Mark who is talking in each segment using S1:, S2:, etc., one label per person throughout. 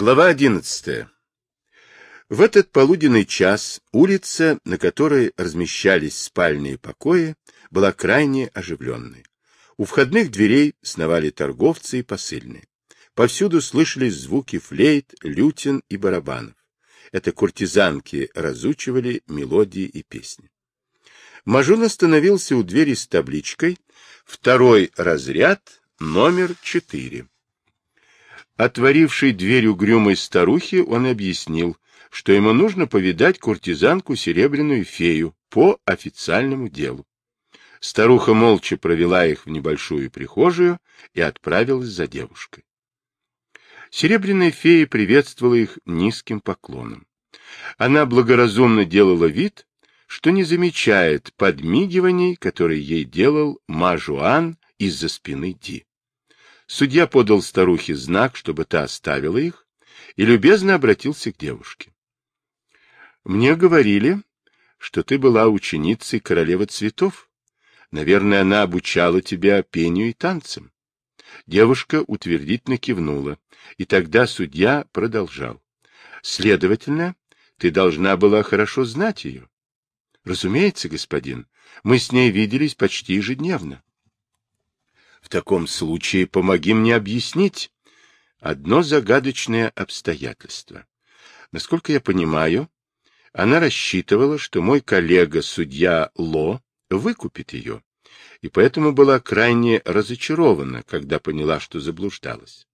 S1: Глава одиннадцатая. В этот полуденный час улица, на которой размещались спальные покои, была крайне оживленной. У входных дверей сновали торговцы и посыльные. Повсюду слышались звуки флейт, лютин и барабанов. Это куртизанки разучивали мелодии и песни. Мажун остановился у двери с табличкой «Второй разряд, номер четыре». Отворившей дверь угрюмой старухи, он объяснил, что ему нужно повидать куртизанку Серебряную фею по официальному делу. Старуха молча провела их в небольшую прихожую и отправилась за девушкой. Серебряная фея приветствовала их низким поклоном. Она благоразумно делала вид, что не замечает подмигиваний, которые ей делал Мажуан из-за спины Ди. Судья подал старухе знак, чтобы та оставила их, и любезно обратился к девушке. Мне говорили, что ты была ученицей королевы цветов. Наверное, она обучала тебя пению и танцам. Девушка утвердительно кивнула, и тогда судья продолжал. Следовательно, ты должна была хорошо знать ее. Разумеется, господин, мы с ней виделись почти ежедневно. Таком случае помоги мне объяснить одно загадочное обстоятельство. Насколько я понимаю, она рассчитывала, что мой коллега-судья Ло выкупит ее, и поэтому была крайне разочарована, когда поняла, что заблуждалась.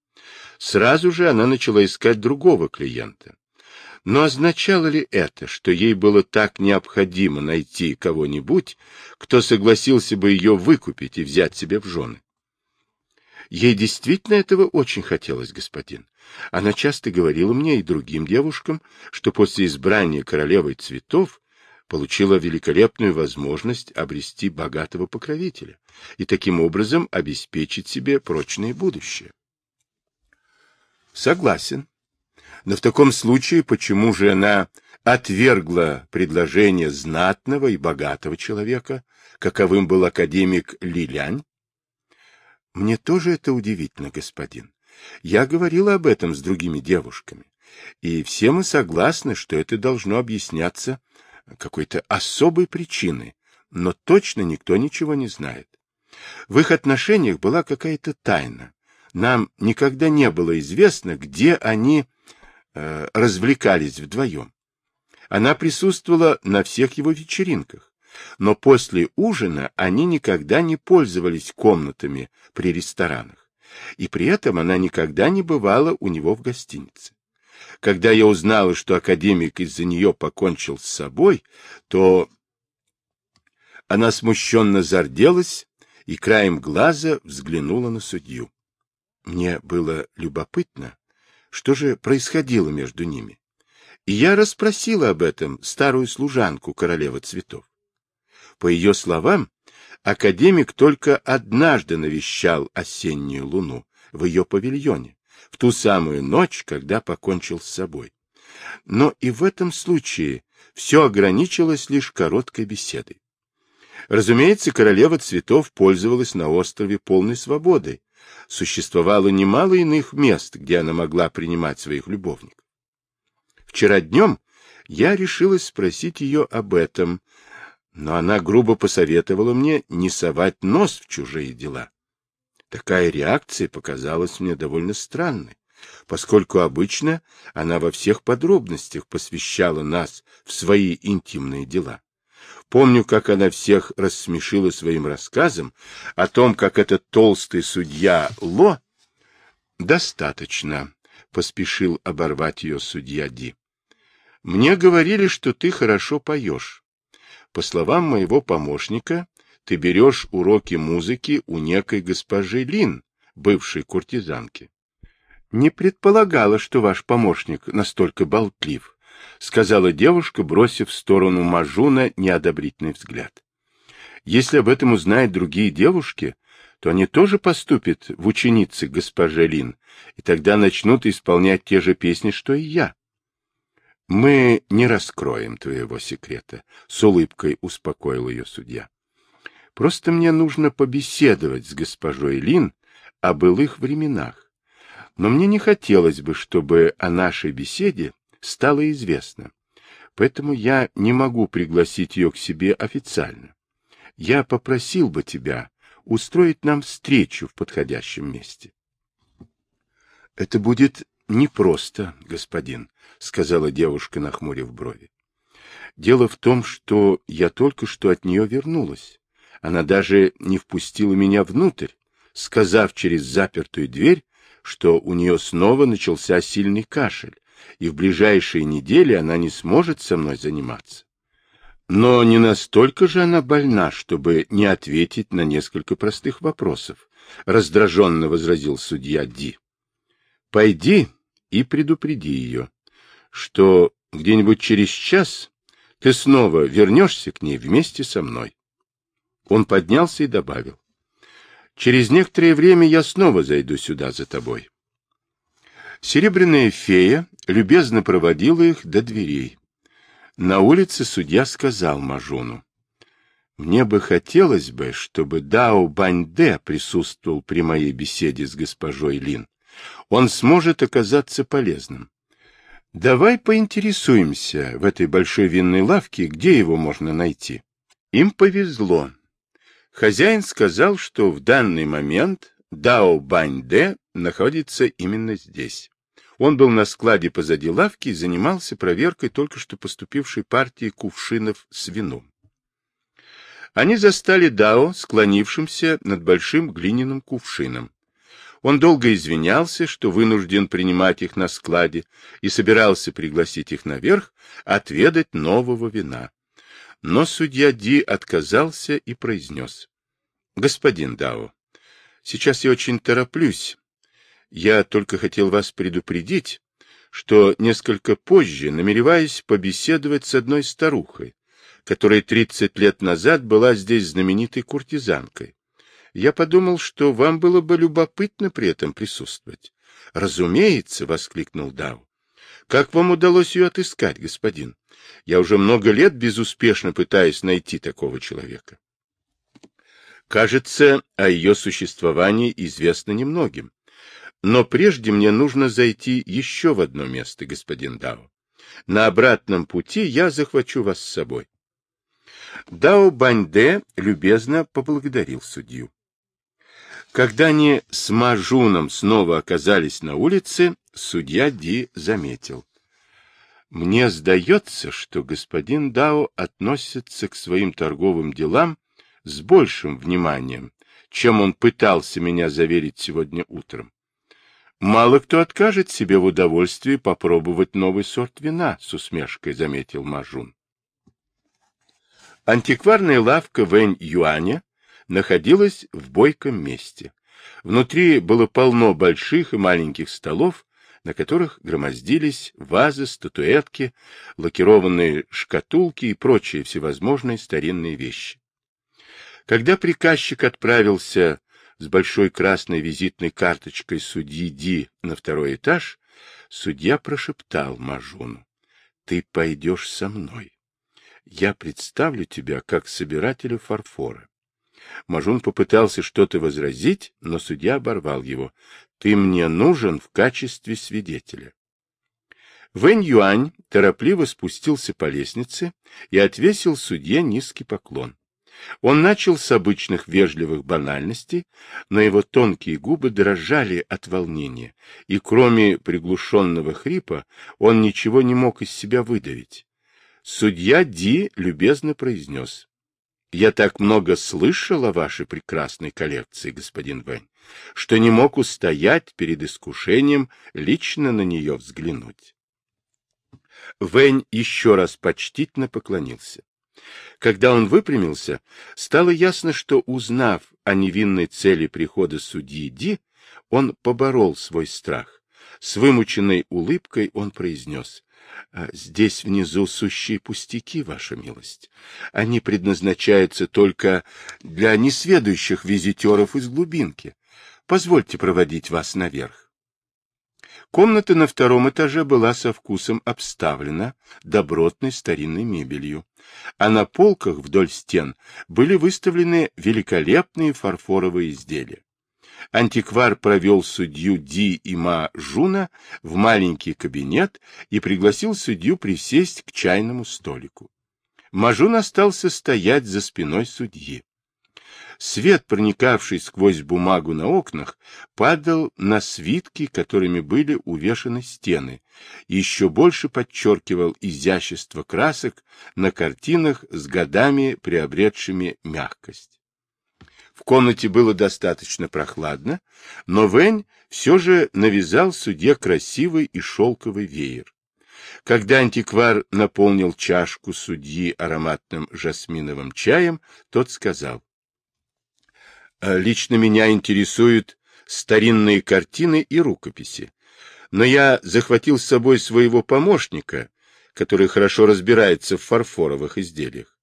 S1: Сразу же она начала искать другого клиента. Но означало ли это, что ей было так необходимо найти кого-нибудь, кто согласился бы ее выкупить и взять себе в жены? Ей действительно этого очень хотелось, господин. Она часто говорила мне и другим девушкам, что после избрания королевой цветов получила великолепную возможность обрести богатого покровителя и таким образом обеспечить себе прочное будущее. Согласен. Но в таком случае почему же она отвергла предложение знатного и богатого человека, каковым был академик Лилянь? Мне тоже это удивительно, господин. Я говорила об этом с другими девушками, и все мы согласны, что это должно объясняться какой-то особой причиной, но точно никто ничего не знает. В их отношениях была какая-то тайна. Нам никогда не было известно, где они э, развлекались вдвоем. Она присутствовала на всех его вечеринках, но после ужина они никогда не пользовались комнатами при ресторанах, и при этом она никогда не бывала у него в гостинице. Когда я узнала, что академик из-за нее покончил с собой, то она смущенно зарделась и краем глаза взглянула на судью. Мне было любопытно, что же происходило между ними. И я расспросила об этом старую служанку королевы цветов. По ее словам, академик только однажды навещал осеннюю луну в ее павильоне, в ту самую ночь, когда покончил с собой. Но и в этом случае все ограничилось лишь короткой беседой. Разумеется, королева цветов пользовалась на острове полной свободой. Существовало немало иных мест, где она могла принимать своих любовников. Вчера днем я решилась спросить ее об этом, но она грубо посоветовала мне не совать нос в чужие дела. Такая реакция показалась мне довольно странной, поскольку обычно она во всех подробностях посвящала нас в свои интимные дела. Помню, как она всех рассмешила своим рассказом о том, как этот толстый судья Ло... Достаточно, — поспешил оборвать ее судья Ди. Мне говорили, что ты хорошо поешь. По словам моего помощника, ты берешь уроки музыки у некой госпожи Лин, бывшей куртизанки. Не предполагала, что ваш помощник настолько болтлив, сказала девушка, бросив в сторону Мажуна неодобрительный взгляд. Если об этом узнают другие девушки, то они тоже поступят в ученицы госпожи Лин, и тогда начнут исполнять те же песни, что и я. Мы не раскроем твоего секрета, с улыбкой успокоил ее судья. Просто мне нужно побеседовать с госпожой Лин о былых временах. Но мне не хотелось бы, чтобы о нашей беседе стало известно. Поэтому я не могу пригласить ее к себе официально. Я попросил бы тебя устроить нам встречу в подходящем месте. — Это будет непросто, господин, — сказала девушка, нахмурив брови. — Дело в том, что я только что от нее вернулась. Она даже не впустила меня внутрь, сказав через запертую дверь, что у нее снова начался сильный кашель, и в ближайшие недели она не сможет со мной заниматься. Но не настолько же она больна, чтобы не ответить на несколько простых вопросов, раздраженно возразил судья Ди. Пойди и предупреди ее, что где-нибудь через час ты снова вернешься к ней вместе со мной. Он поднялся и добавил. Через некоторое время я снова зайду сюда за тобой. Серебряная фея любезно проводила их до дверей. На улице судья сказал Мажуну. Мне бы хотелось бы, чтобы Дао Баньде присутствовал при моей беседе с госпожой Лин. Он сможет оказаться полезным. Давай поинтересуемся в этой большой винной лавке, где его можно найти. Им повезло. Хозяин сказал, что в данный момент Дао Баньде находится именно здесь. Он был на складе позади лавки и занимался проверкой только что поступившей партии кувшинов с вином. Они застали Дао, склонившимся над большим глиняным кувшином. Он долго извинялся, что вынужден принимать их на складе, и собирался пригласить их наверх отведать нового вина. Но судья Ди отказался и произнес. — Господин Дао, сейчас я очень тороплюсь. Я только хотел вас предупредить, что несколько позже намереваюсь побеседовать с одной старухой, которая тридцать лет назад была здесь знаменитой куртизанкой. Я подумал, что вам было бы любопытно при этом присутствовать. — Разумеется, — воскликнул Дау. — Как вам удалось ее отыскать, господин? Я уже много лет безуспешно пытаюсь найти такого человека. Кажется, о ее существовании известно немногим. Но прежде мне нужно зайти еще в одно место, господин Дао. На обратном пути я захвачу вас с собой. Дао Баньде любезно поблагодарил судью. Когда они с Мажуном снова оказались на улице, судья Ди заметил. Мне сдается, что господин Дао относится к своим торговым делам с большим вниманием, чем он пытался меня заверить сегодня утром. Мало кто откажет себе в удовольствии попробовать новый сорт вина, с усмешкой заметил Мажун. Антикварная лавка Вэнь Юаня находилась в бойком месте. Внутри было полно больших и маленьких столов, на которых громоздились вазы, статуэтки, лакированные шкатулки и прочие всевозможные старинные вещи. Когда приказчик отправился с большой красной визитной карточкой судьи Ди на второй этаж, судья прошептал Мажуну. — Ты пойдешь со мной я представлю тебя как собирателя фарфора. Мажун попытался что-то возразить, но судья оборвал его. Ты мне нужен в качестве свидетеля. Вэнь Юань торопливо спустился по лестнице и отвесил судье низкий поклон. Он начал с обычных вежливых банальностей, но его тонкие губы дрожали от волнения, и кроме приглушенного хрипа он ничего не мог из себя выдавить. Судья Ди любезно произнес. — Я так много слышал о вашей прекрасной коллекции, господин Вэнь, что не мог устоять перед искушением лично на нее взглянуть. Вэнь еще раз почтительно поклонился. Когда он выпрямился, стало ясно, что, узнав о невинной цели прихода судьи Ди, он поборол свой страх. С вымученной улыбкой он произнес. А здесь внизу сущие пустяки, ваша милость. Они предназначаются только для несведущих визитеров из глубинки. Позвольте проводить вас наверх. Комната на втором этаже была со вкусом обставлена добротной старинной мебелью, а на полках вдоль стен были выставлены великолепные фарфоровые изделия. Антиквар провел судью Ди и Ма Жуна в маленький кабинет и пригласил судью присесть к чайному столику. Мажун остался стоять за спиной судьи. Свет, проникавший сквозь бумагу на окнах, падал на свитки, которыми были увешаны стены, и еще больше подчеркивал изящество красок на картинах с годами приобретшими мягкость. В комнате было достаточно прохладно, но Вэнь все же навязал судье красивый и шелковый веер. Когда антиквар наполнил чашку судьи ароматным жасминовым чаем, тот сказал, «Э, «Лично меня интересуют старинные картины и рукописи, но я захватил с собой своего помощника, который хорошо разбирается в фарфоровых изделиях.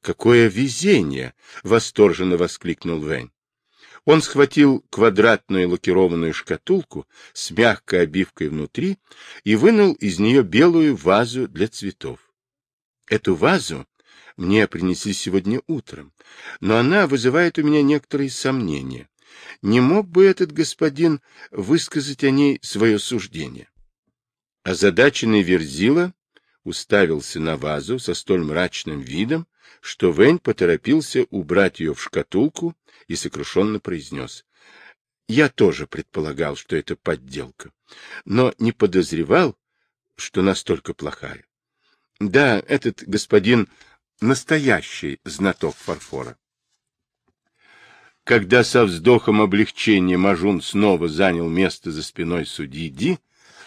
S1: «Какое везение!» — восторженно воскликнул Вэнь. Он схватил квадратную лакированную шкатулку с мягкой обивкой внутри и вынул из нее белую вазу для цветов. Эту вазу мне принесли сегодня утром, но она вызывает у меня некоторые сомнения. Не мог бы этот господин высказать о ней свое суждение? Озадаченный Верзила уставился на вазу со столь мрачным видом, что Вэнь поторопился убрать ее в шкатулку и сокрушенно произнес. Я тоже предполагал, что это подделка, но не подозревал, что настолько плохая. Да, этот господин настоящий знаток фарфора. Когда со вздохом облегчения Мажун снова занял место за спиной судьи Ди,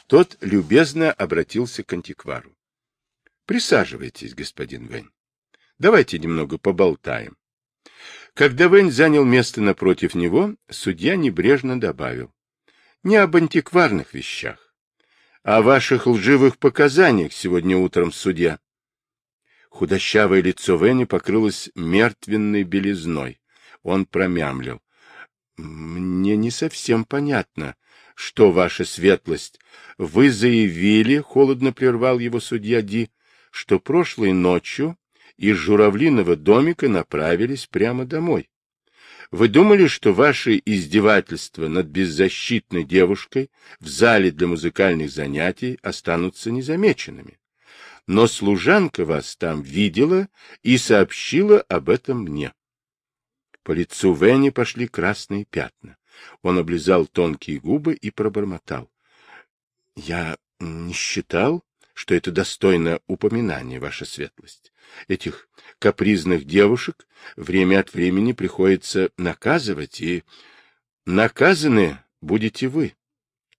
S1: тот любезно обратился к антиквару. — Присаживайтесь, господин Вэнь. Давайте немного поболтаем. Когда Вэнь занял место напротив него, судья небрежно добавил. Не об антикварных вещах, а о ваших лживых показаниях сегодня утром суде. Худощавое лицо Вэня покрылось мертвенной белизной. Он промямлил. — Мне не совсем понятно, что ваша светлость. Вы заявили, — холодно прервал его судья Ди, — что прошлой ночью из журавлиного домика направились прямо домой. Вы думали, что ваши издевательства над беззащитной девушкой в зале для музыкальных занятий останутся незамеченными. Но служанка вас там видела и сообщила об этом мне. По лицу Венни пошли красные пятна. Он облизал тонкие губы и пробормотал. — Я не считал, что это достойно упоминания, ваша светлость. Этих капризных девушек время от времени приходится наказывать, и наказаны будете вы.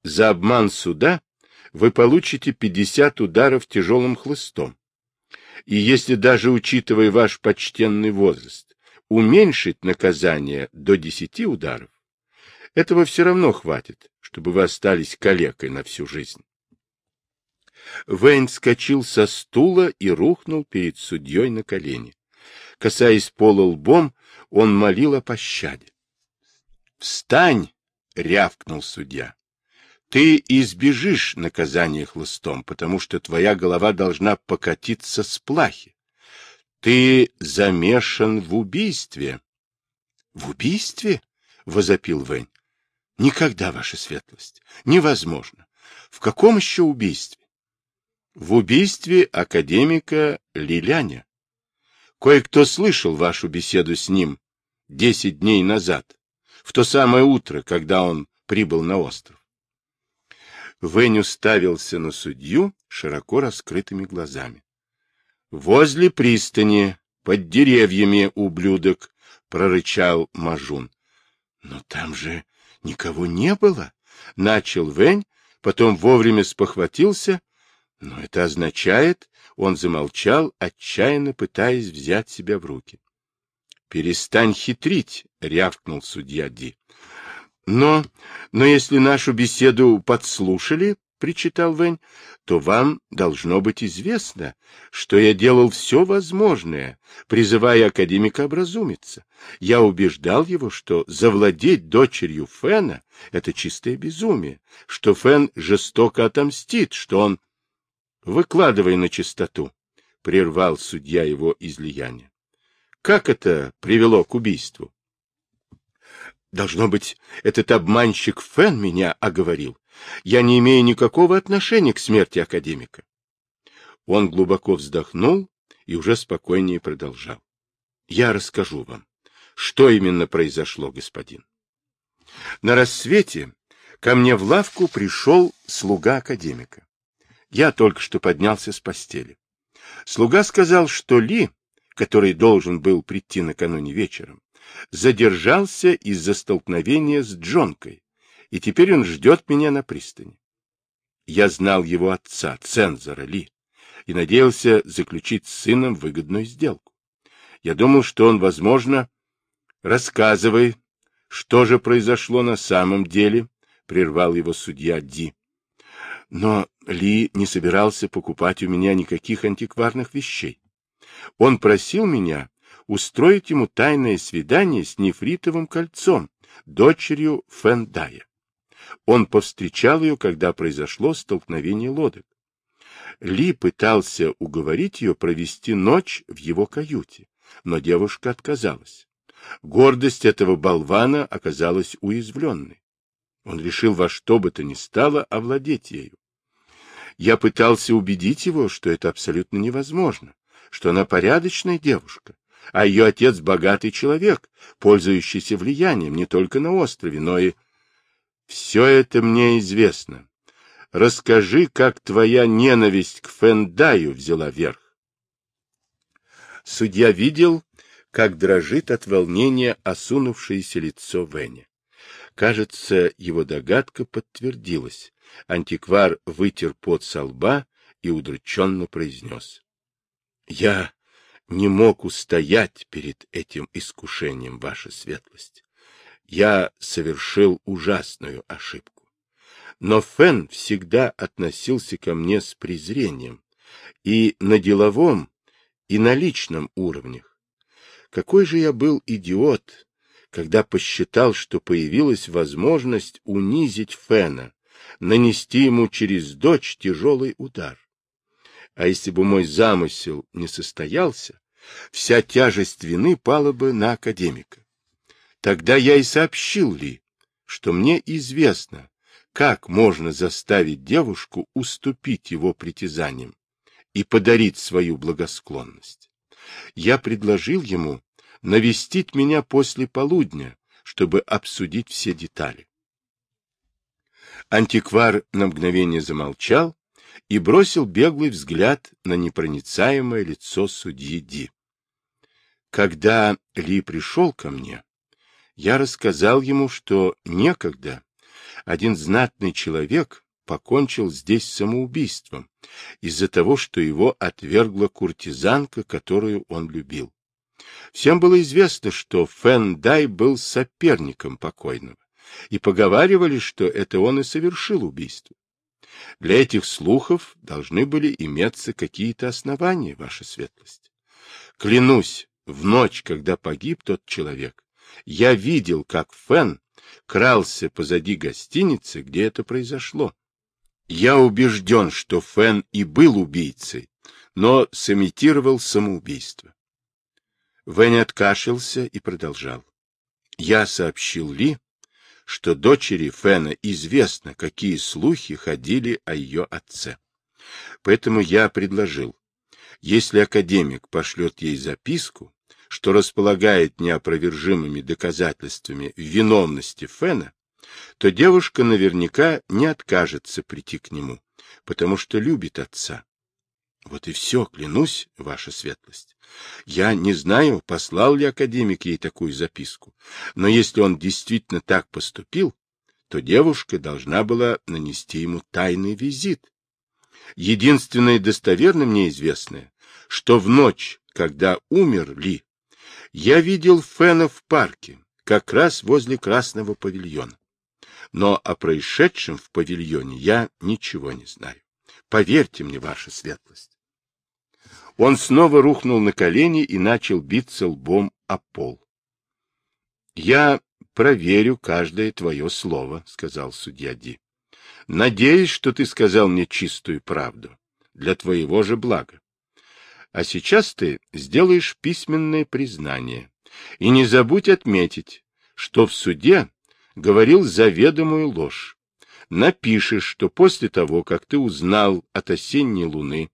S1: За обман суда вы получите 50 ударов тяжелым хлыстом. И если даже учитывая ваш почтенный возраст, уменьшить наказание до 10 ударов, этого все равно хватит, чтобы вы остались калекой на всю жизнь. Вейн вскочил со стула и рухнул перед судьей на колени. Касаясь пола лбом, он молил о пощаде. «Встань!» — рявкнул судья. «Ты избежишь наказания хлыстом, потому что твоя голова должна покатиться с плахи. Ты замешан в убийстве». «В убийстве?» — возопил Вэнь. «Никогда, ваша светлость. Невозможно. В каком еще убийстве? В убийстве академика Лиляня. Кое-кто слышал вашу беседу с ним десять дней назад, в то самое утро, когда он прибыл на остров. Вэнь уставился на судью широко раскрытыми глазами. — Возле пристани, под деревьями, ублюдок, — прорычал Мажун. — Но там же никого не было, — начал Вэнь, потом вовремя спохватился но это означает, он замолчал, отчаянно пытаясь взять себя в руки. «Перестань хитрить», — рявкнул судья Ди. «Но, но если нашу беседу подслушали, — причитал Вэнь, — то вам должно быть известно, что я делал все возможное, призывая академика образумиться. Я убеждал его, что завладеть дочерью Фена — это чистое безумие, что Фен жестоко отомстит, что он Выкладывай на чистоту, — прервал судья его излияние. Как это привело к убийству? Должно быть, этот обманщик Фен меня оговорил. Я не имею никакого отношения к смерти академика. Он глубоко вздохнул и уже спокойнее продолжал. Я расскажу вам, что именно произошло, господин. На рассвете ко мне в лавку пришел слуга академика. Я только что поднялся с постели. Слуга сказал, что Ли, который должен был прийти накануне вечером, задержался из-за столкновения с Джонкой, и теперь он ждет меня на пристани. Я знал его отца, цензора Ли, и надеялся заключить с сыном выгодную сделку. Я думал, что он, возможно, рассказывай, что же произошло на самом деле, прервал его судья Ди. Но Ли не собирался покупать у меня никаких антикварных вещей. Он просил меня устроить ему тайное свидание с нефритовым кольцом, дочерью Фендая. Он повстречал ее, когда произошло столкновение лодок. Ли пытался уговорить ее провести ночь в его каюте, но девушка отказалась. Гордость этого болвана оказалась уязвленной. Он решил во что бы то ни стало овладеть ею. Я пытался убедить его, что это абсолютно невозможно, что она порядочная девушка, а ее отец богатый человек, пользующийся влиянием не только на острове, но и... Все это мне известно. Расскажи, как твоя ненависть к Фендаю взяла верх. Судья видел, как дрожит от волнения осунувшееся лицо Веня. Кажется, его догадка подтвердилась. Антиквар вытер пот со лба и удрученно произнес. — Я не мог устоять перед этим искушением, ваша светлость. Я совершил ужасную ошибку. Но Фен всегда относился ко мне с презрением и на деловом, и на личном уровнях. Какой же я был идиот, когда посчитал, что появилась возможность унизить Фена, нанести ему через дочь тяжелый удар. А если бы мой замысел не состоялся, вся тяжесть вины пала бы на академика. Тогда я и сообщил Ли, что мне известно, как можно заставить девушку уступить его притязаниям и подарить свою благосклонность. Я предложил ему навестить меня после полудня, чтобы обсудить все детали. Антиквар на мгновение замолчал и бросил беглый взгляд на непроницаемое лицо судьи Ди. Когда Ли пришел ко мне, я рассказал ему, что некогда один знатный человек покончил здесь самоубийством из-за того, что его отвергла куртизанка, которую он любил. Всем было известно, что Фэн Дай был соперником покойного, и поговаривали, что это он и совершил убийство. Для этих слухов должны были иметься какие-то основания, ваша светлость. Клянусь, в ночь, когда погиб тот человек, я видел, как Фэн крался позади гостиницы, где это произошло. Я убежден, что Фэн и был убийцей, но сымитировал самоубийство. Вэнь откашлялся и продолжал. Я сообщил Ли, что дочери Фэна известно, какие слухи ходили о ее отце. Поэтому я предложил, если академик пошлет ей записку, что располагает неопровержимыми доказательствами виновности Фэна, то девушка наверняка не откажется прийти к нему, потому что любит отца. Вот и все, клянусь, ваша светлость. Я не знаю, послал ли академик ей такую записку, но если он действительно так поступил, то девушка должна была нанести ему тайный визит. Единственное достоверно мне известное, что в ночь, когда умер Ли, я видел Фена в парке, как раз возле красного павильона. Но о происшедшем в павильоне я ничего не знаю. Поверьте мне, ваша светлость. Он снова рухнул на колени и начал биться лбом о пол. — Я проверю каждое твое слово, — сказал судья Ди. — Надеюсь, что ты сказал мне чистую правду, для твоего же блага. А сейчас ты сделаешь письменное признание. И не забудь отметить, что в суде говорил заведомую ложь. Напишешь, что после того, как ты узнал от осенней луны,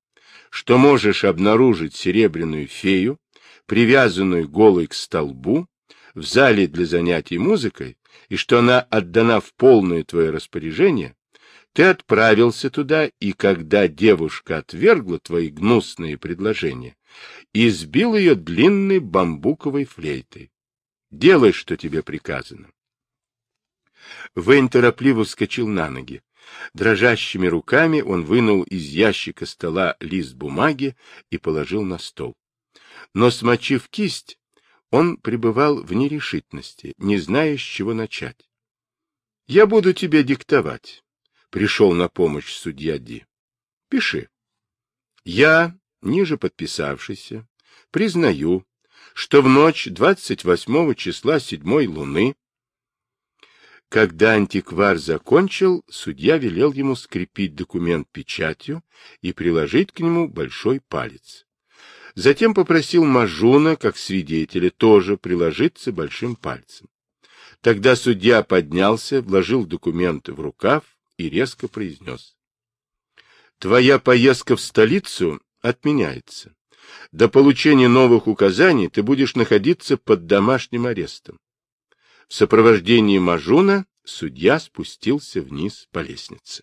S1: что можешь обнаружить серебряную фею, привязанную голой к столбу, в зале для занятий музыкой, и что она отдана в полное твое распоряжение, ты отправился туда, и когда девушка отвергла твои гнусные предложения, избил ее длинной бамбуковой флейтой. Делай, что тебе приказано. Вейн торопливо вскочил на ноги. Дрожащими руками он вынул из ящика стола лист бумаги и положил на стол. Но, смочив кисть, он пребывал в нерешительности, не зная, с чего начать. — Я буду тебе диктовать, — пришел на помощь судья Ди. — Пиши. Я, ниже подписавшийся, признаю, что в ночь 28 числа седьмой луны когда антиквар закончил, судья велел ему скрепить документ печатью и приложить к нему большой палец. Затем попросил Мажуна, как свидетеля, тоже приложиться большим пальцем. Тогда судья поднялся, вложил документы в рукав и резко произнес. «Твоя поездка в столицу отменяется. До получения новых указаний ты будешь находиться под домашним арестом. В сопровождении Мажуна судья спустился вниз по лестнице.